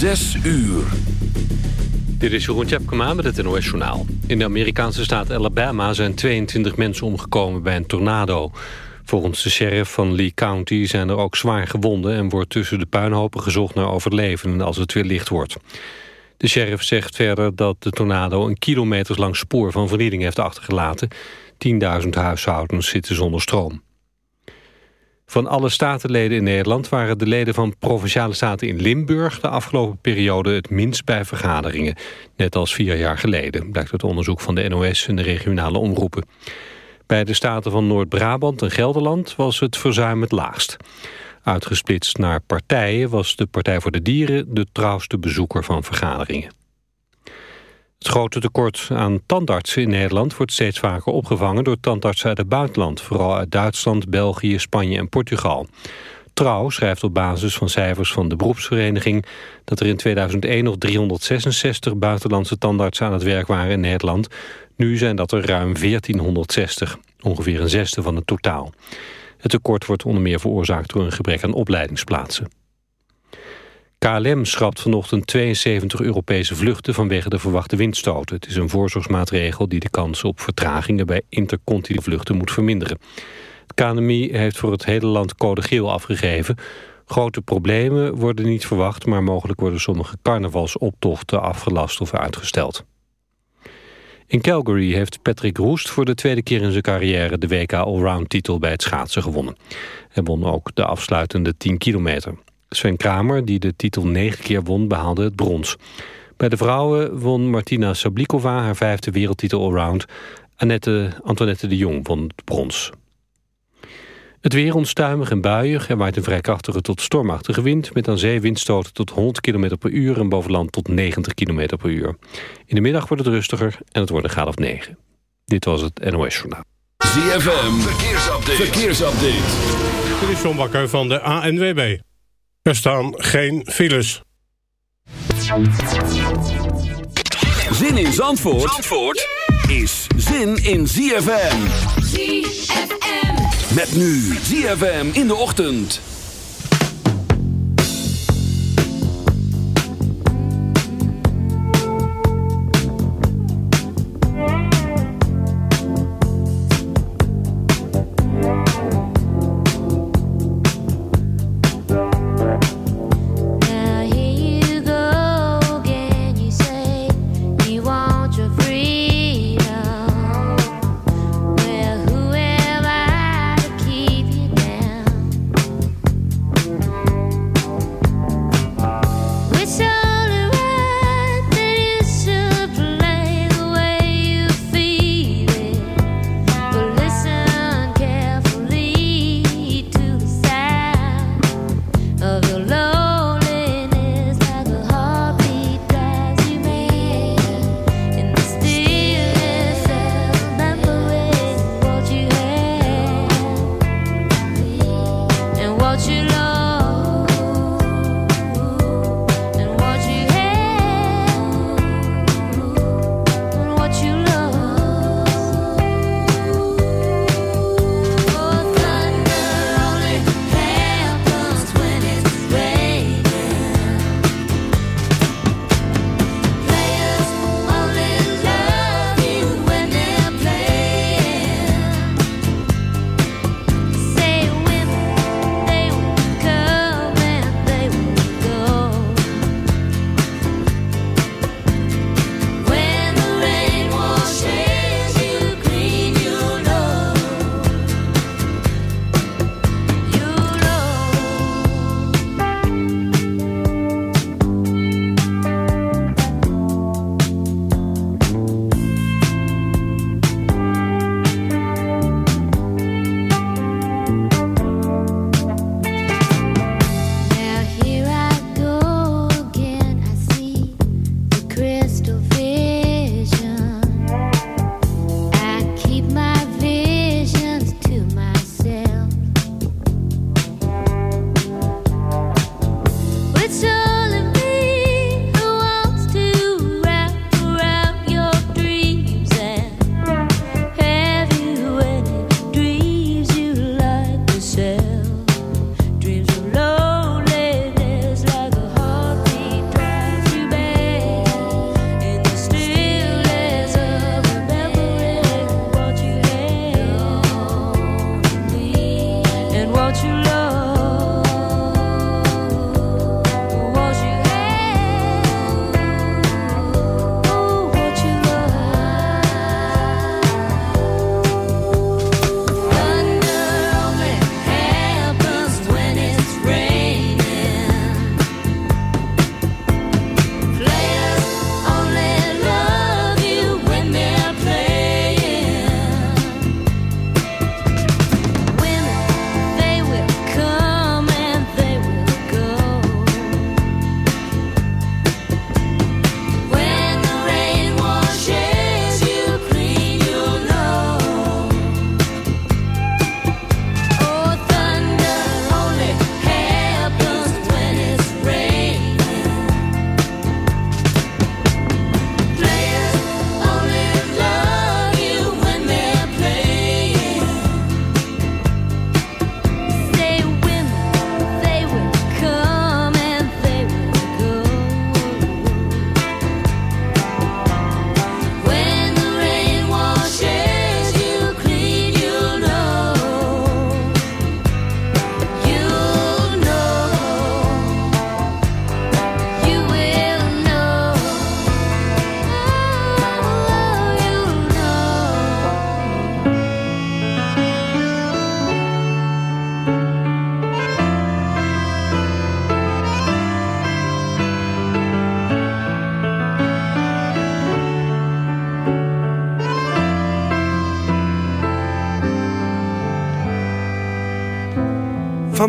Zes uur. Dit is Jeroen Tjepkema met het NOS Journaal. In de Amerikaanse staat Alabama zijn 22 mensen omgekomen bij een tornado. Volgens de sheriff van Lee County zijn er ook zwaar gewonden... en wordt tussen de puinhopen gezocht naar overlevenden als het weer licht wordt. De sheriff zegt verder dat de tornado een kilometerslang spoor van vernieling heeft achtergelaten. 10.000 huishoudens zitten zonder stroom. Van alle statenleden in Nederland waren de leden van Provinciale Staten in Limburg de afgelopen periode het minst bij vergaderingen. Net als vier jaar geleden, blijkt uit onderzoek van de NOS en de regionale omroepen. Bij de staten van Noord-Brabant en Gelderland was het verzuim het laagst. Uitgesplitst naar partijen was de Partij voor de Dieren de trouwste bezoeker van vergaderingen. Het grote tekort aan tandartsen in Nederland wordt steeds vaker opgevangen door tandartsen uit het buitenland, vooral uit Duitsland, België, Spanje en Portugal. Trouw schrijft op basis van cijfers van de beroepsvereniging dat er in 2001 nog 366 buitenlandse tandartsen aan het werk waren in Nederland. Nu zijn dat er ruim 1460, ongeveer een zesde van het totaal. Het tekort wordt onder meer veroorzaakt door een gebrek aan opleidingsplaatsen. KLM schrapt vanochtend 72 Europese vluchten vanwege de verwachte windstoten. Het is een voorzorgsmaatregel die de kans op vertragingen bij intercontinentale vluchten moet verminderen. Het KNMI heeft voor het hele land code geel afgegeven. Grote problemen worden niet verwacht, maar mogelijk worden sommige carnavalsoptochten afgelast of uitgesteld. In Calgary heeft Patrick Roest voor de tweede keer in zijn carrière de WK Allround titel bij het schaatsen gewonnen. Hij won ook de afsluitende 10 kilometer. Sven Kramer, die de titel negen keer won, behaalde het brons. Bij de vrouwen won Martina Sablikova haar vijfde wereldtitel allround. Annette, Antoinette de Jong won het brons. Het weer onstuimig en buiig. Er waait een vrij krachtige tot stormachtige wind... met aan zee windstoten tot 100 km per uur... en bovenland tot 90 km per uur. In de middag wordt het rustiger en het wordt een graad of 9. Dit was het NOS Journaal. ZFM, verkeersupdate. verkeersupdate. Dit is John Bakker van de ANWB. Er staan geen files. Zin in Zandvoort, Zandvoort is zin in ZFM. ZFM. Met nu ZFM in de ochtend.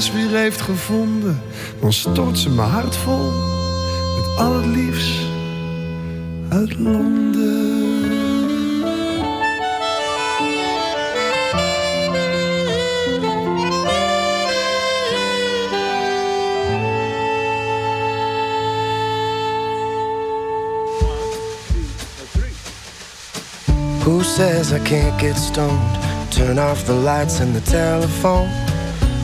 Huis weer heeft gevonden, dan stort ze mijn hart vol met al het liefst uit Londen. Who says I can't get stoned? Turn off the lights and the telephone.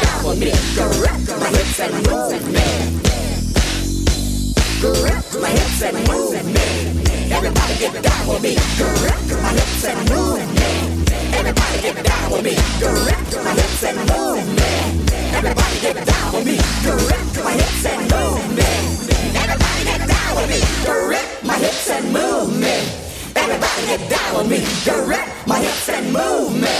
down with me. Grip my hips and move me. Grip my hips and move me. Everybody get down with me. Grip my hips and move me. Everybody get down with me. Grip my hips and move me. Everybody get down with me. Grip my hips and move me. Everybody get down with me. Grip my hips and move me. Everybody get down with me. Direct my hips and move me.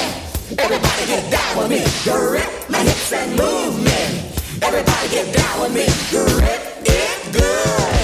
Everybody get down with me. Direct my hips hips and movement. Everybody get down with me. Grip it good.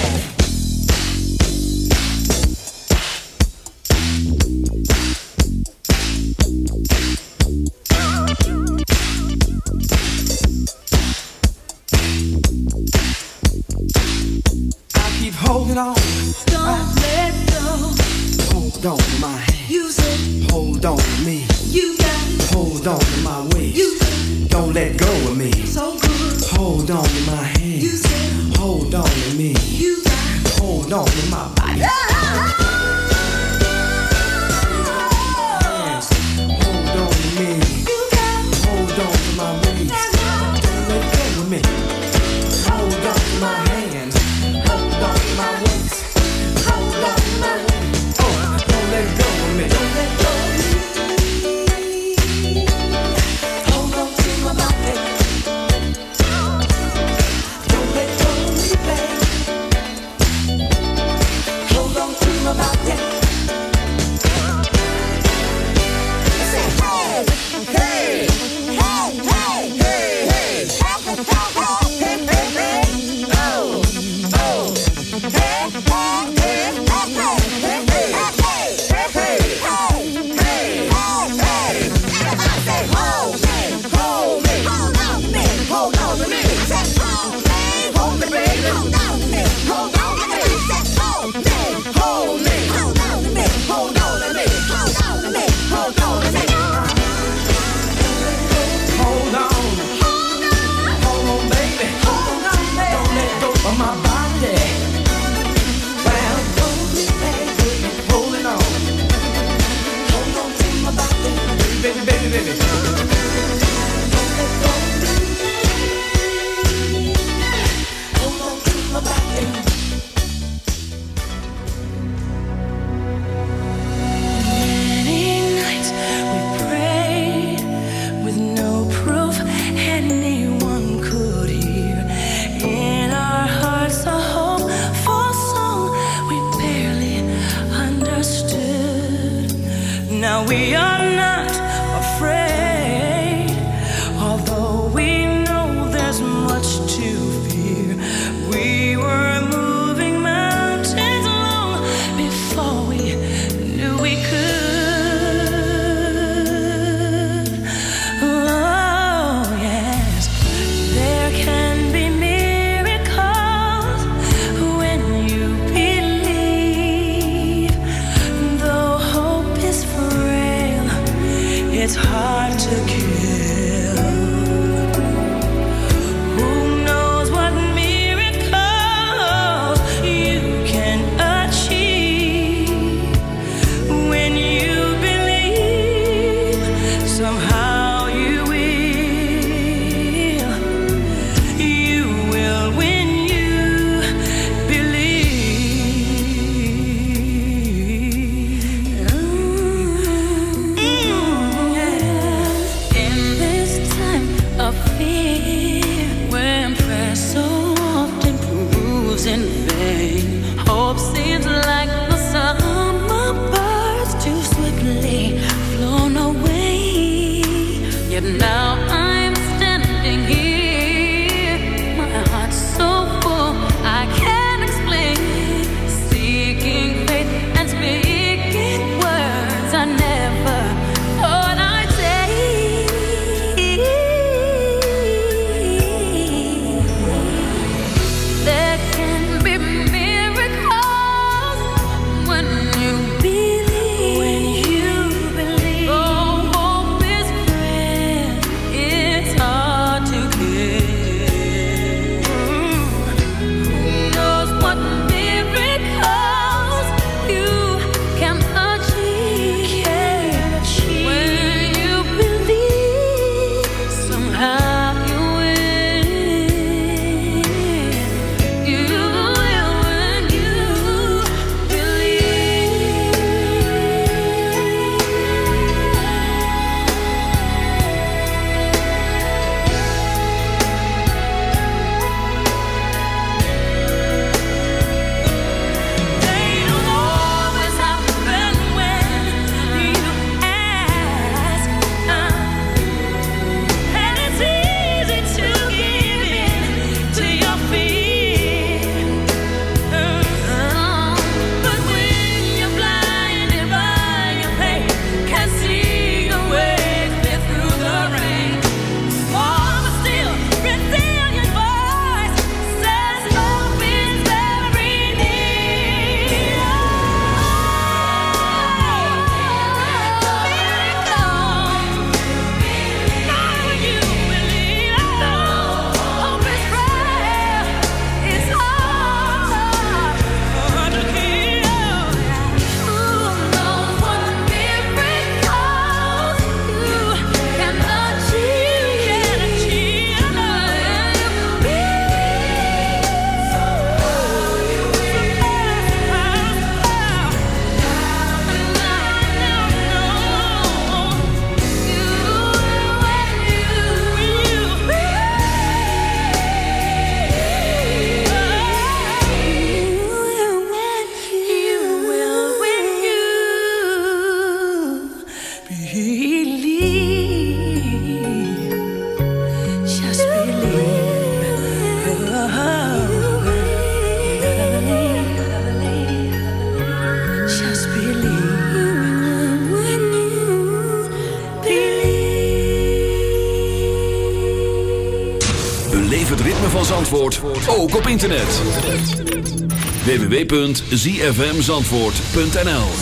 www.zfmzandvoort.nl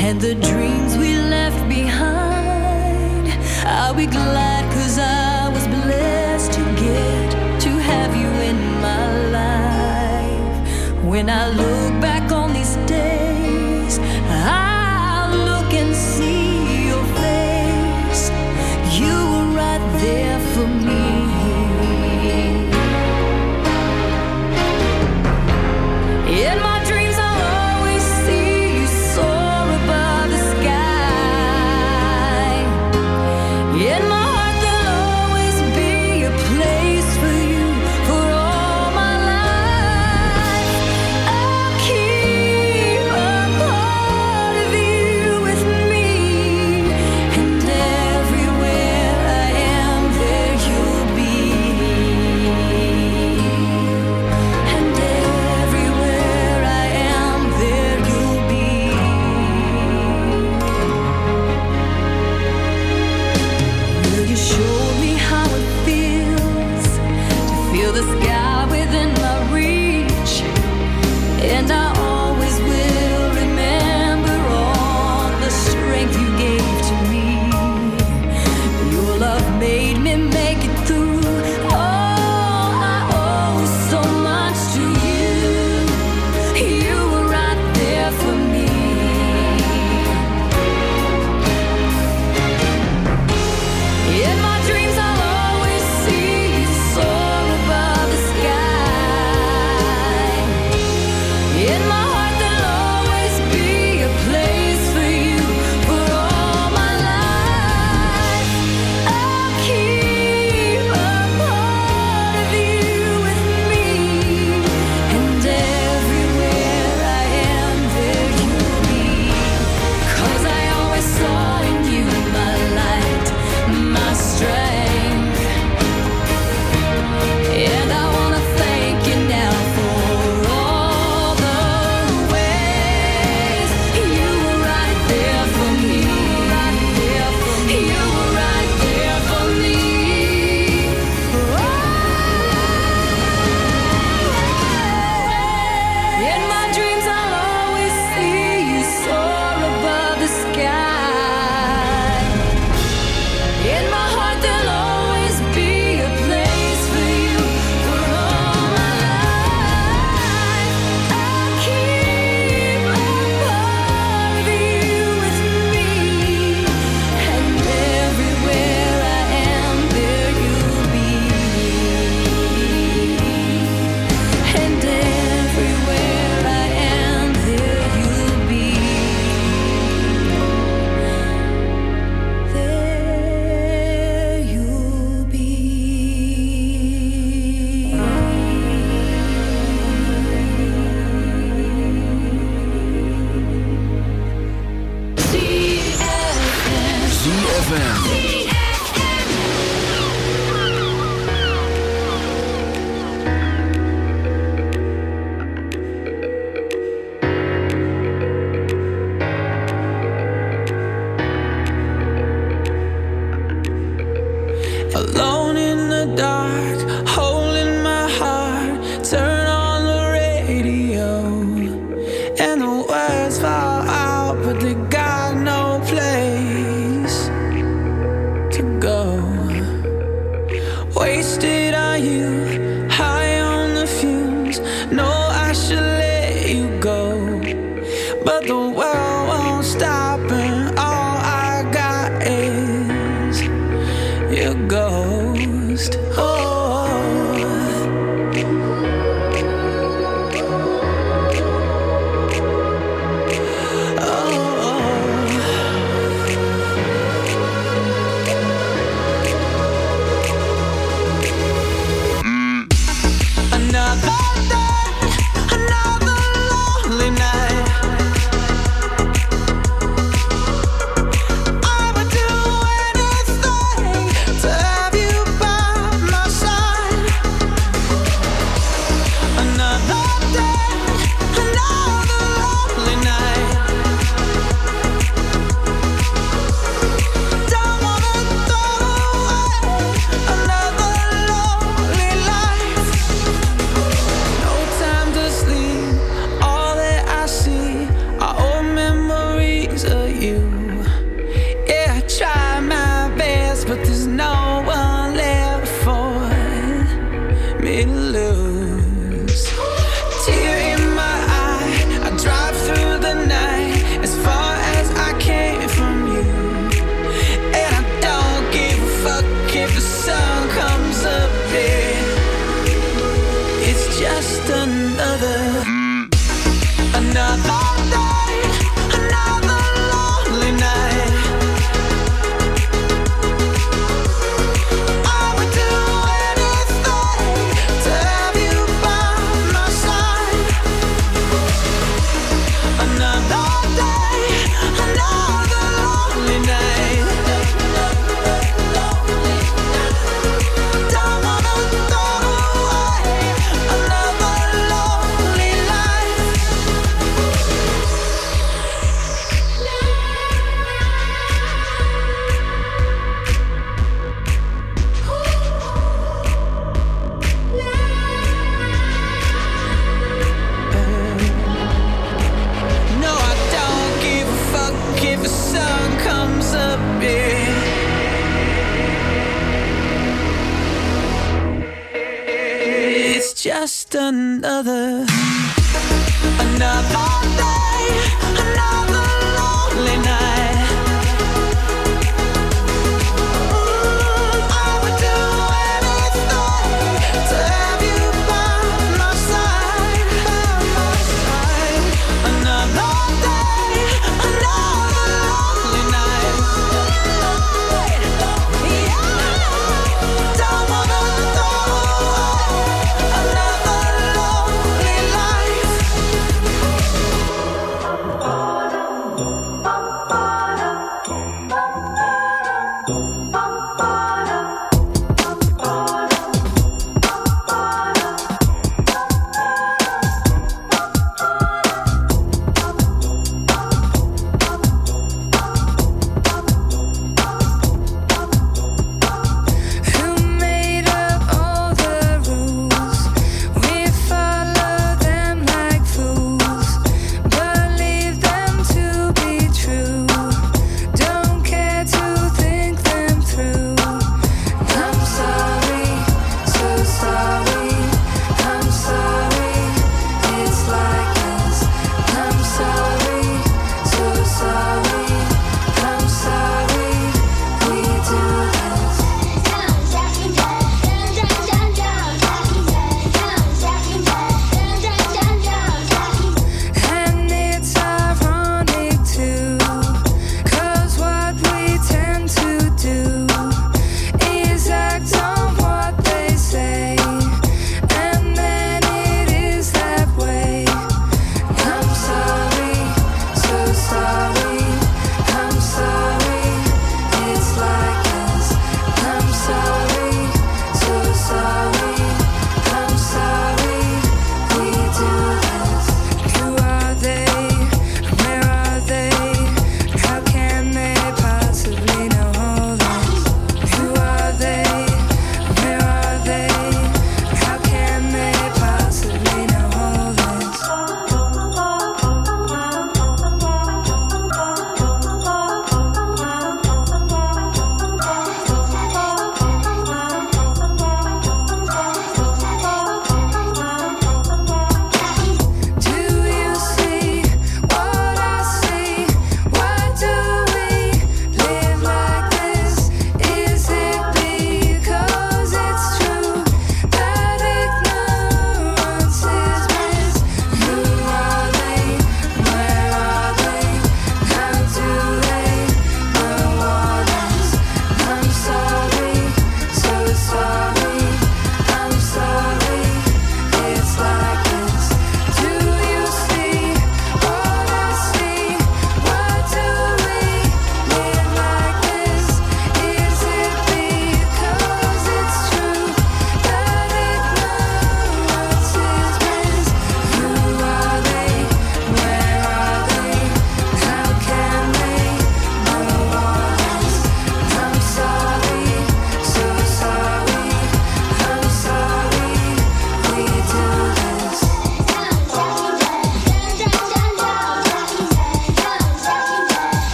and the dreams we left behind. are we glad. when I look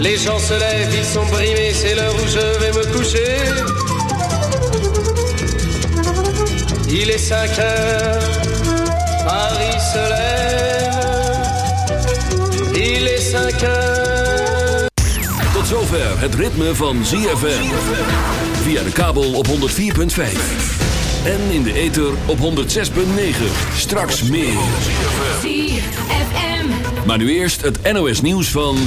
Les gens se lèvent, ils sont brimés, c'est l'heure où je vais me coucher. Il est 5 heures, Paris se lève. Il est 5 heures. Tot zover het ritme van ZFM. Via de kabel op 104.5. En in de ether op 106.9. Straks meer. ZFM. Maar nu eerst het NOS nieuws van...